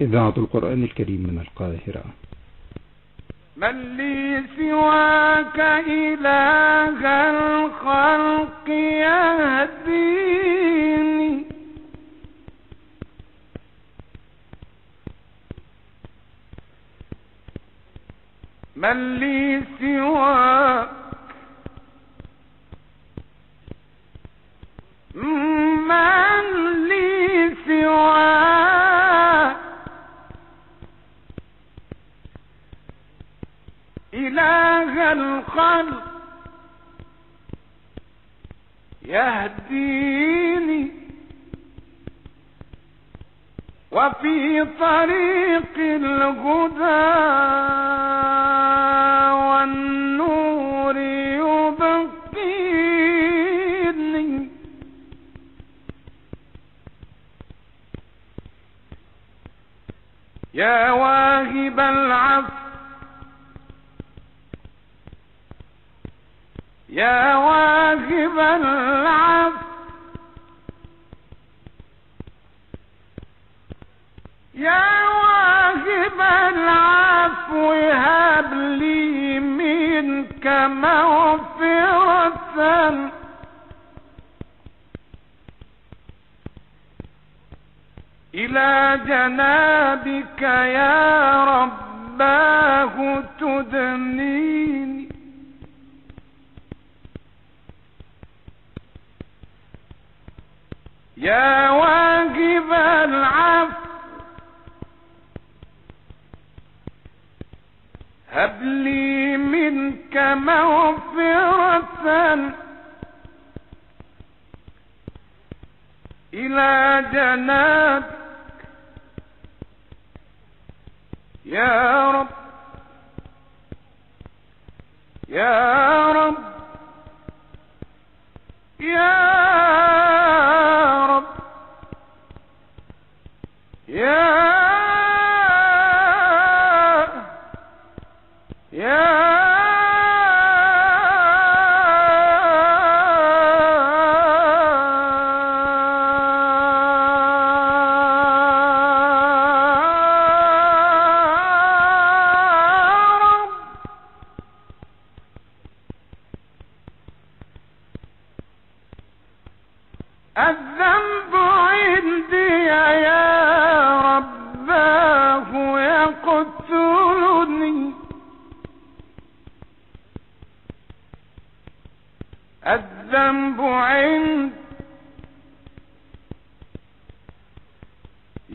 إذاعة القرآن الكريم من القاهرة. من لي سواك إله الخلق يهديني من لي إله الخلق يهديني وفي طريق الهدى والنور يبقيني. يا واهب العفو يا واهب العفو يا واهب العفو هب لي منك مغفرة. إلى جنابك يا رباه تدنيني يا واجب العفو. هب لي منك مغفرة. إلى جنابك. يا رب. يا رب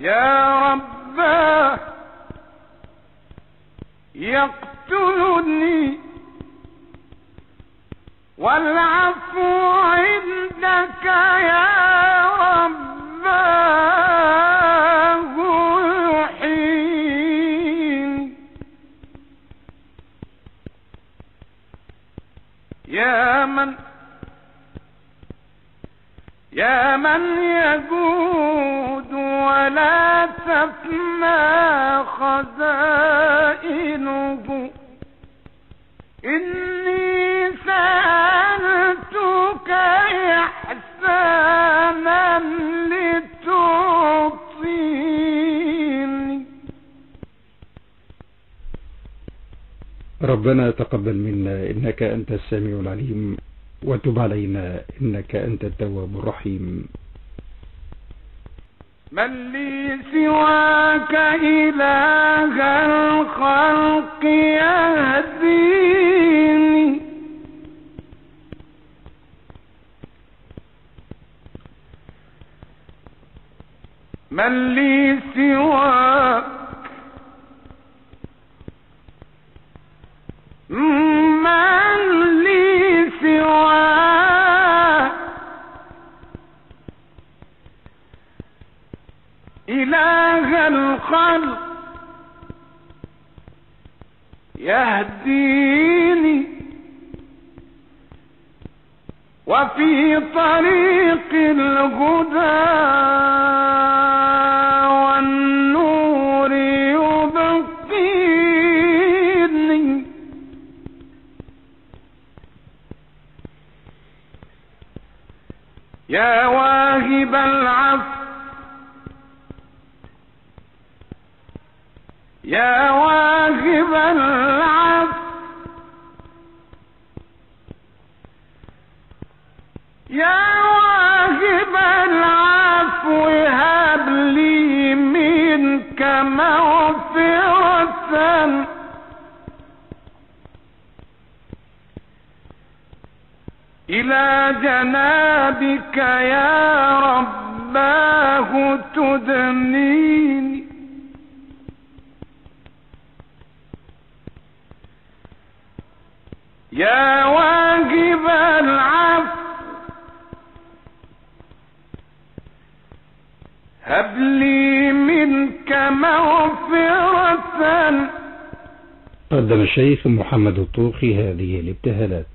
يا رباه يقتلني. والعفو عندك يا رباه يحييني يا من يا من يجود ولا تفنى خزائنه. إني سألتك إحسانا لتعطيني. ربنا تقبل منا إنك أنت السميع العليم. وتب علينا إنك أنت التواب الرحيم. من لي سواك إله الخلق يهديني. من لي سواك إله الخلق. يهديني وفي طريق الهدى والنور يبقيني. يا واهب العفو يا واهب العفو يا واهب العفو هب لي منك مغفرة. إلى جنابك يا رباه تدنيني يا العفو. هب لي منك مغفرة. قدم الشيخ محمد الطوخي هذه الابتهالات.